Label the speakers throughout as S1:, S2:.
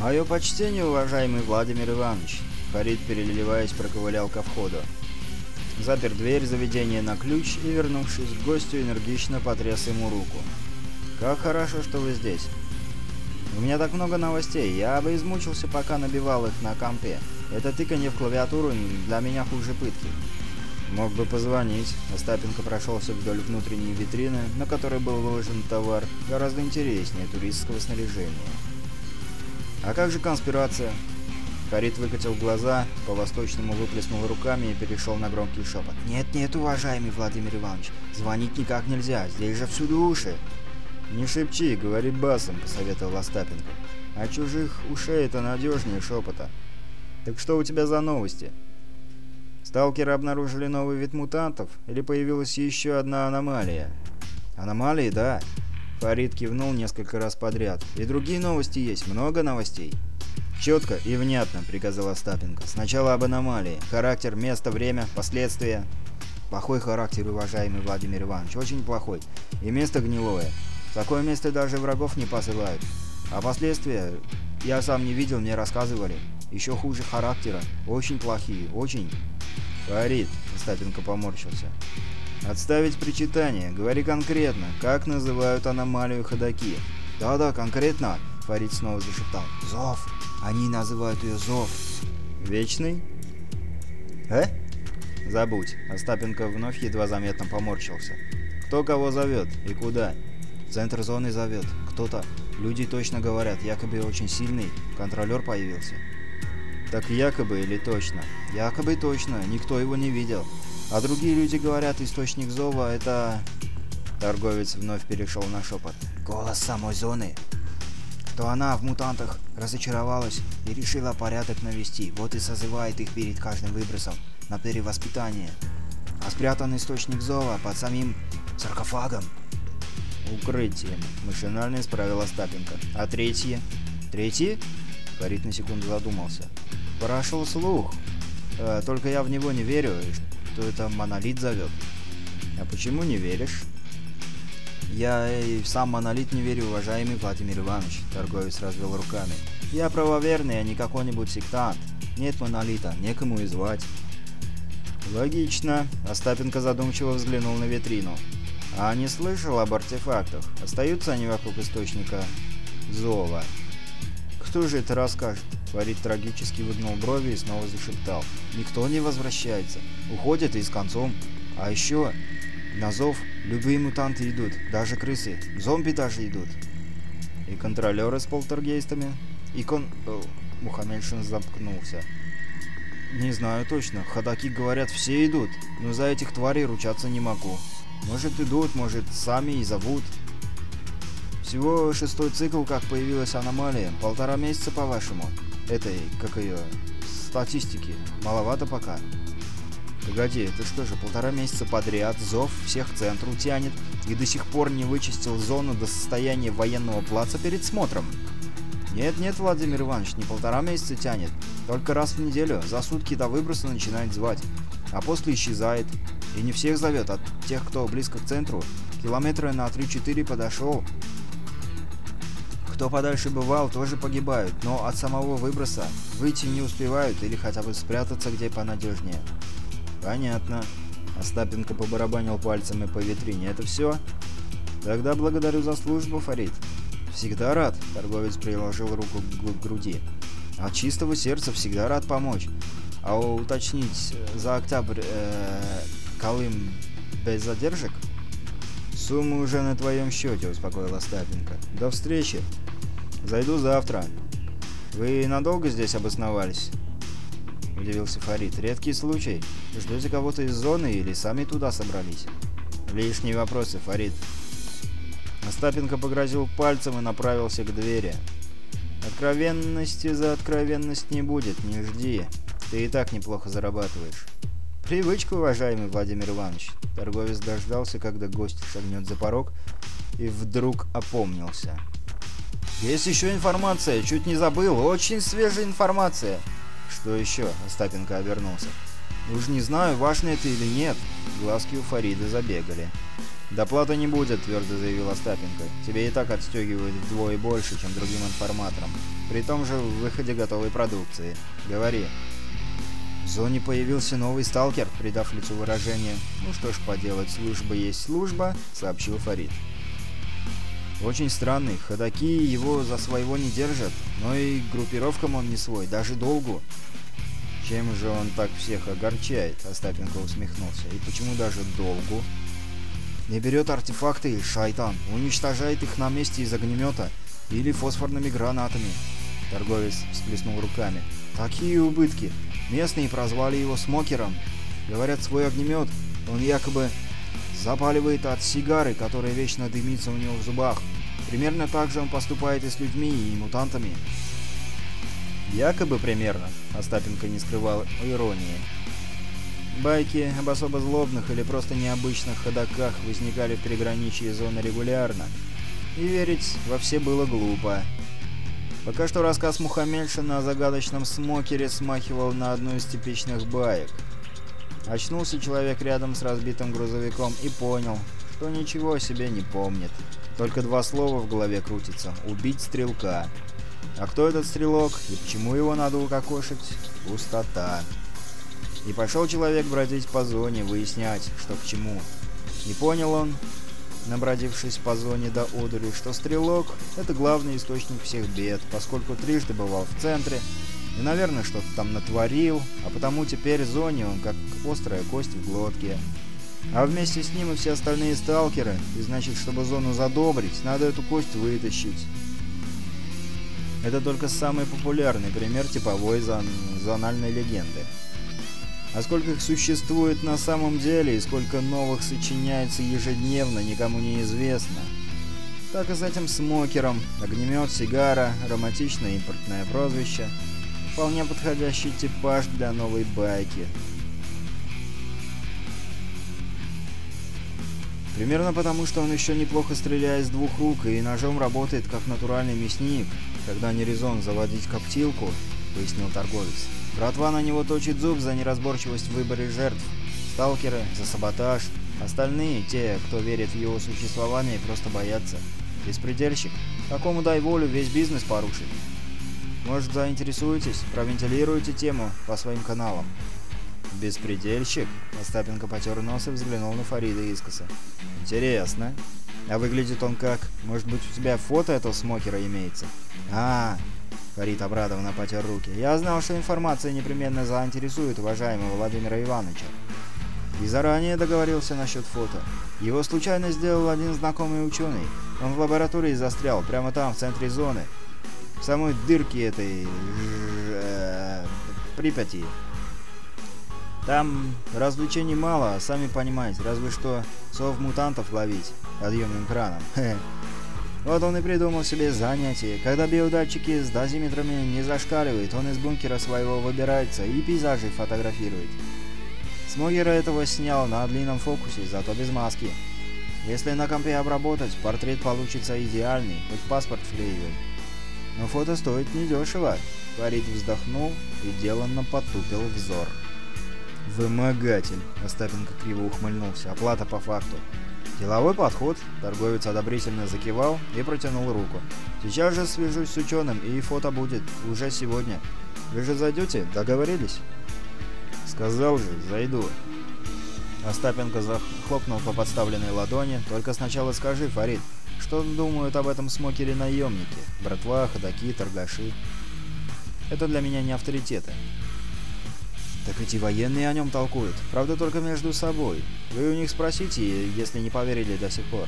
S1: «Мое почтение, уважаемый Владимир Иванович!» Фарид, переливаясь, проковылял ко входу. Запер дверь заведения на ключ и, вернувшись к гостю, энергично потряс ему руку. «Как хорошо, что вы здесь. У меня так много новостей, я бы измучился, пока набивал их на компе. Это тыканье в клавиатуру для меня хуже пытки». «Мог бы позвонить». Остапенко прошелся вдоль внутренней витрины, на которой был выложен товар, гораздо интереснее туристского снаряжения. «А как же конспирация?» Фарид выкатил глаза, по-восточному выплеснул руками и перешел на громкий шепот. «Нет-нет, уважаемый Владимир Иванович, звонить никак нельзя, здесь же всюду уши!» «Не шепчи, говори басом», — посоветовал Остапенко. «А чужих ушей это надежнее шепота. Так что у тебя за новости?» «Сталкеры обнаружили новый вид мутантов? Или появилась еще одна аномалия?» «Аномалии, да». Фарид кивнул несколько раз подряд. «И другие новости есть, много новостей». «Четко и внятно», — приказал Остапенко. «Сначала об аномалии. Характер, место, время, последствия». «Плохой характер, уважаемый Владимир Иванович, очень плохой. И место гнилое. Такое место даже врагов не посылают. А последствия я сам не видел, мне рассказывали. Еще хуже характера. Очень плохие, очень...» «Фарид», — Остапенко поморщился. «Отставить причитание. Говори конкретно, как называют аномалию ходаки?» «Да-да, конкретно», — Фарид снова зашептал. «Зов». Они называют ее Зов. Вечный? Э? Забудь. Остапенко вновь едва заметно поморщился. Кто кого зовет и куда? Центр зоны зовет. Кто-то. Люди точно говорят, якобы очень сильный. Контролер появился. Так якобы или точно? Якобы точно. Никто его не видел. А другие люди говорят, источник зова это... Торговец вновь перешел на шепот. Голос самой зоны то она в мутантах разочаровалась и решила порядок навести, вот и созывает их перед каждым выбросом на перевоспитание. А спрятан источник зова под самим саркофагом. «Укрытием», — машинально исправил Остапенко. «А третье?» «Третье?» — Фарид на секунду задумался. «Прошел слух. Э, только я в него не верю, что это монолит зовет». «А почему не веришь?» «Я и в сам монолит не верю, уважаемый Владимир Иванович», — торговец развел руками. «Я правоверный, а не какой-нибудь сектант. Нет монолита, некому и звать». «Логично», — Остапенко задумчиво взглянул на витрину. «А не слышал об артефактах? Остаются они вокруг источника зова?» «Кто же это расскажет?» Фарид трагически выгнул брови и снова зашептал. «Никто не возвращается. Уходят и с концом. А еще на зов любые мутанты идут, даже крысы, зомби даже идут. И контролеры с полтергейстами, и кон... О, Мухаммедшин заткнулся. Не знаю точно, ходаки говорят, все идут, но за этих тварей ручаться не могу. Может идут, может сами и зовут. Всего шестой цикл, как появилась аномалия, полтора месяца по-вашему. Этой, как ее, статистики, маловато пока. Погоди, это что же, полтора месяца подряд зов всех к центру тянет и до сих пор не вычистил зону до состояния военного плаца перед смотром? Нет-нет, Владимир Иванович, не полтора месяца тянет. Только раз в неделю, за сутки до выброса начинает звать. А после исчезает. И не всех зовет, а тех, кто близко к центру. Километра на 3-4 подошел. Кто подальше бывал, тоже погибают, но от самого выброса выйти не успевают или хотя бы спрятаться где понадежнее. «Понятно». Остапенко побарабанил пальцами по витрине. «Это все?» «Тогда благодарю за службу, Фарид». «Всегда рад», — торговец приложил руку к груди. «От чистого сердца всегда рад помочь. А уточнить за октябрь э, Колым без задержек?» «Сумма уже на твоем счете», — успокоил Остапенко. «До встречи. Зайду завтра. Вы надолго здесь обосновались?» — удивился Фарид. «Редкий случай. Ждете кого-то из зоны или сами туда собрались?» «Лишние вопросы, Фарид». Остапенко погрозил пальцем и направился к двери. «Откровенности за откровенность не будет, не жди. Ты и так неплохо зарабатываешь». «Привычка, уважаемый Владимир Иванович». Торговец дождался, когда гость шагнет за порог, и вдруг опомнился. «Есть еще информация, чуть не забыл, очень свежая информация». «Что еще?» — Остапенко обернулся. «Уж не знаю, важно это или нет». Глазки у Фарида забегали. «Доплаты не будет», — твердо заявил Остапенко. «Тебе и так отстегивают вдвое больше, чем другим информаторам. При том же в выходе готовой продукции. Говори». В зоне появился новый сталкер, придав лицу выражение «Ну что ж поделать, служба есть служба», — сообщил Фарид. «Очень странный, ходаки его за своего не держат, но и группировкам он не свой, даже долгу». «Чем же он так всех огорчает?» — Остапенко усмехнулся. «И почему даже долгу?» Не берет артефакты, шайтан, уничтожает их на месте из огнемета или фосфорными гранатами. Торговец всплеснул руками. Такие убытки. Местные прозвали его смокером. Говорят, свой огнемет он якобы запаливает от сигары, которая вечно дымится у него в зубах. Примерно так же он поступает и с людьми, и мутантами. Якобы примерно, Остапенко не скрывал иронии. Байки об особо злобных или просто необычных ходаках возникали в приграничье зоны регулярно, и верить во все было глупо. Пока что рассказ Мухаммельшина о загадочном смокере смахивал на одну из типичных баек. Очнулся человек рядом с разбитым грузовиком и понял, что ничего о себе не помнит. Только два слова в голове крутится — «убить стрелка». А кто этот стрелок и почему его надо укокошить? Пустота. И пошел человек бродить по зоне, выяснять, что к чему. Не понял он, набродившись по зоне до одури, что стрелок — это главный источник всех бед, поскольку трижды бывал в центре и, наверное, что-то там натворил, а потому теперь зоне он как острая кость в глотке. А вместе с ним и все остальные сталкеры, и значит, чтобы зону задобрить, надо эту кость вытащить. Это только самый популярный пример типовой зон зональной легенды. А сколько их существует на самом деле и сколько новых сочиняется ежедневно, никому не известно. Так и с этим смокером. Огнемет, сигара, романтичное импортное прозвище. Вполне подходящий типаж для новой байки. Примерно потому, что он еще неплохо стреляет с двух рук и ножом работает как натуральный мясник, когда не резон заводить коптилку, пояснил торговец. Братва на него точит зуб за неразборчивость в выборе жертв. Сталкеры за саботаж. Остальные, те, кто верит в его существование, просто боятся. Беспредельщик. Такому дай волю весь бизнес порушить. Может, заинтересуетесь, провентилируете тему по своим каналам. «Беспредельщик?» Остапенко потер нос и взглянул на Фарида искоса. «Интересно. А выглядит он как? Может быть, у тебя фото этого смокера имеется?» «А, Фарид обрадованно потер руки. «Я знал, что информация непременно заинтересует уважаемого Владимира Ивановича. И заранее договорился насчет фото. Его случайно сделал один знакомый ученый. Он в лаборатории застрял, прямо там, в центре зоны. В самой дырке этой... Э, Припяти. Там развлечений мало, сами понимаете, разве что сов-мутантов ловить подъемным краном. Вот он и придумал себе занятие. Когда биодатчики с дозиметрами не зашкаливают, он из бункера своего выбирается и пейзажи фотографирует. Смогера этого снял на длинном фокусе, зато без маски. Если на компе обработать, портрет получится идеальный, хоть паспорт вклеивай. Но фото стоит недешево. Фарид вздохнул и деланно потупил взор. «Вымогатель!» — Остапенко криво ухмыльнулся. «Оплата по факту. Деловой подход. Торговец одобрительно закивал и протянул руку. Сейчас же свяжусь с ученым, и фото будет. Уже сегодня. Вы же зайдете? Договорились? Сказал же, зайду. Остапенко захлопнул по подставленной ладони. Только сначала скажи, Фарид, что думают об этом смокере наемники? Братва, ходаки, торгаши. Это для меня не авторитеты. Так эти военные о нем толкуют. Правда, только между собой. Вы у них спросите, если не поверили до сих пор.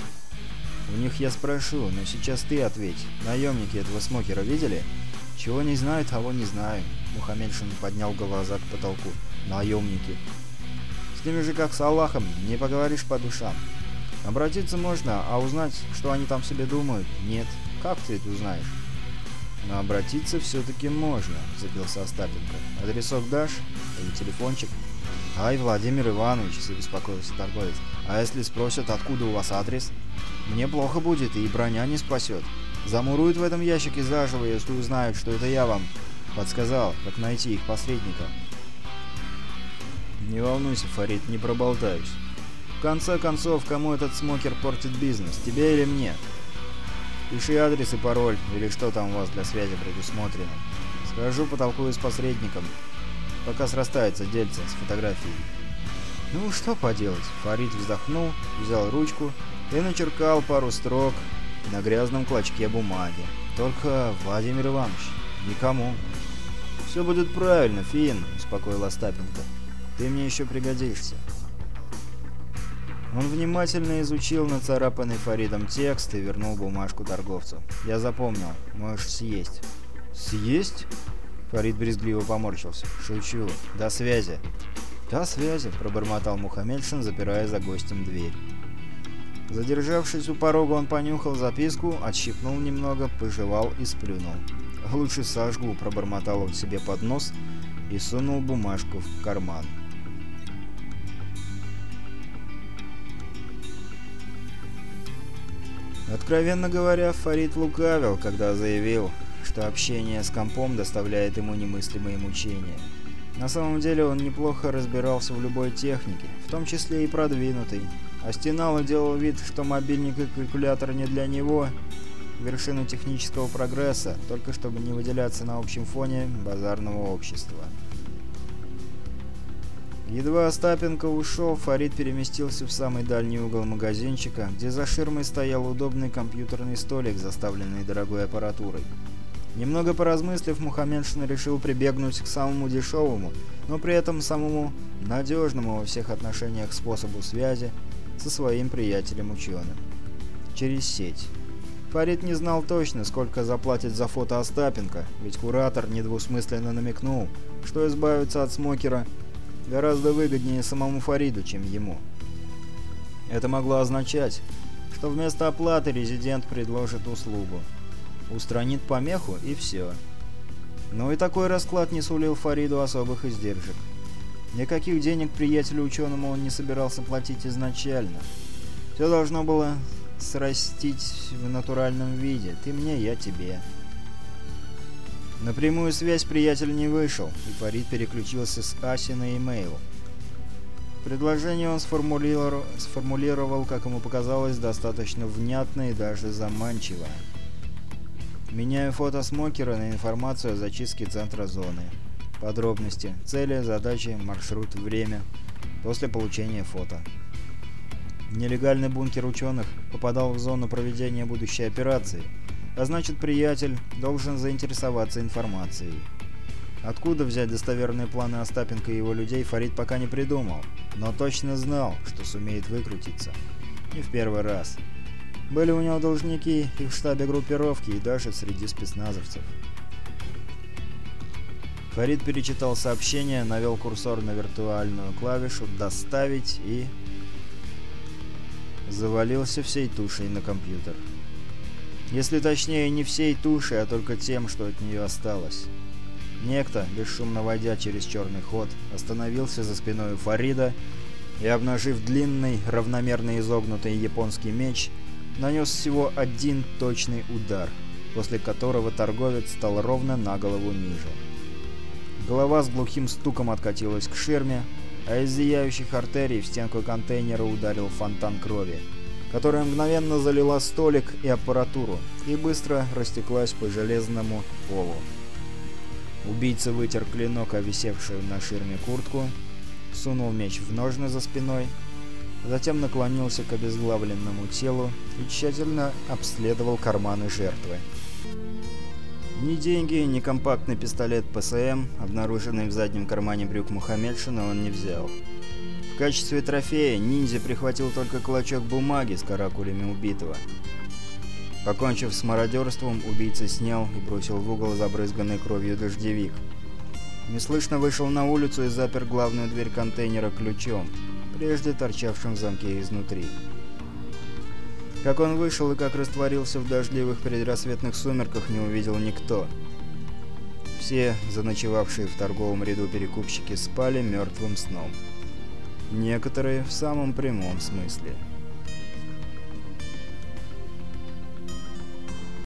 S1: У них я спрошу, но сейчас ты ответь. Наемники этого смокера видели? Чего не знаю, того не знаю. Мухаммедшин поднял глаза к потолку. Наемники. С ними же как с Аллахом, не поговоришь по душам. Обратиться можно, а узнать, что они там себе думают, нет. Как ты это узнаешь? Но обратиться все-таки можно, запился Остапенко. Адресок дашь? Или телефончик? Ай, Владимир Иванович, забеспокоился торговец. А если спросят, откуда у вас адрес? Мне плохо будет, и броня не спасет. Замуруют в этом ящике заживо, если узнают, что это я вам подсказал, как найти их посредника. Не волнуйся, Фарид, не проболтаюсь. В конце концов, кому этот смокер портит бизнес, тебе или мне? Пиши адрес и пароль, или что там у вас для связи предусмотрено. Скажу, потолкую с посредником, пока срастается дельце с фотографией. Ну, что поделать. Фарид вздохнул, взял ручку и начеркал пару строк на грязном клочке бумаги. Только, Владимир Иванович, никому. «Все будет правильно, Финн», — успокоил Остапенко. «Ты мне еще пригодишься». Он внимательно изучил нацарапанный Фаридом текст и вернул бумажку торговцу. «Я запомнил. Можешь съесть». «Съесть?» Фарид брезгливо поморщился. «Шучу. До связи». «До связи», — пробормотал Мухаммедшин, запирая за гостем дверь. Задержавшись у порога, он понюхал записку, отщипнул немного, пожевал и сплюнул. «Лучше сожгу», — пробормотал он себе под нос и сунул бумажку в карман. Откровенно говоря, Фарид лукавил, когда заявил, что общение с компом доставляет ему немыслимые мучения. На самом деле он неплохо разбирался в любой технике, в том числе и продвинутой. А Стенало делал вид, что мобильник и калькулятор не для него, вершину технического прогресса, только чтобы не выделяться на общем фоне базарного общества. Едва Остапенко ушел, Фарид переместился в самый дальний угол магазинчика, где за ширмой стоял удобный компьютерный столик, заставленный дорогой аппаратурой. Немного поразмыслив, Мухаммедшин решил прибегнуть к самому дешевому, но при этом самому надежному во всех отношениях способу связи со своим приятелем-ученым. Через сеть. Фарид не знал точно, сколько заплатит за фото Остапенко, ведь куратор недвусмысленно намекнул, что избавиться от смокера гораздо выгоднее самому Фариду, чем ему. Это могло означать, что вместо оплаты резидент предложит услугу устранит помеху и все. Но и такой расклад не сулил Фариду особых издержек. Никаких денег приятелю-ученому он не собирался платить изначально. Все должно было срастить в натуральном виде. Ты мне, я тебе. На прямую связь приятель не вышел, и Фарид переключился с Аси на имейл. Предложение он сформулировал, сформулировал, как ему показалось, достаточно внятно и даже заманчиво. Меняю фото смокера на информацию о зачистке центра зоны. Подробности, цели, задачи, маршрут, время. После получения фото. Нелегальный бункер ученых попадал в зону проведения будущей операции, а значит приятель должен заинтересоваться информацией. Откуда взять достоверные планы Остапенко и его людей, Фарид пока не придумал, но точно знал, что сумеет выкрутиться. Не в первый раз. Были у него должники и в штабе группировки, и даже среди спецназовцев. Фарид перечитал сообщение, навел курсор на виртуальную клавишу «Доставить» и... завалился всей тушей на компьютер. Если точнее, не всей тушей, а только тем, что от нее осталось. Некто, бесшумно войдя через черный ход, остановился за спиной Фарида и, обнажив длинный, равномерно изогнутый японский меч, нанес всего один точный удар, после которого торговец стал ровно на голову ниже. Голова с глухим стуком откатилась к ширме, а из зияющих артерий в стенку контейнера ударил фонтан крови, которая мгновенно залила столик и аппаратуру и быстро растеклась по железному полу. Убийца вытер клинок, овисевшую на ширме куртку, сунул меч в ножны за спиной Затем наклонился к обезглавленному телу и тщательно обследовал карманы жертвы. Ни деньги, ни компактный пистолет ПСМ, обнаруженный в заднем кармане брюк Мухаммедшина, он не взял. Качестве трофея ниндзя прихватил только клочок бумаги с каракулями убитого. Покончив с мародерством, убийца снял и бросил в угол забрызганный кровью дождевик. Неслышно вышел на улицу и запер главную дверь контейнера ключом прежде торчавшим в замке изнутри. Как он вышел и как растворился в дождливых предрассветных сумерках, не увидел никто. Все заночевавшие в торговом ряду перекупщики спали мертвым сном. Некоторые в самом прямом смысле –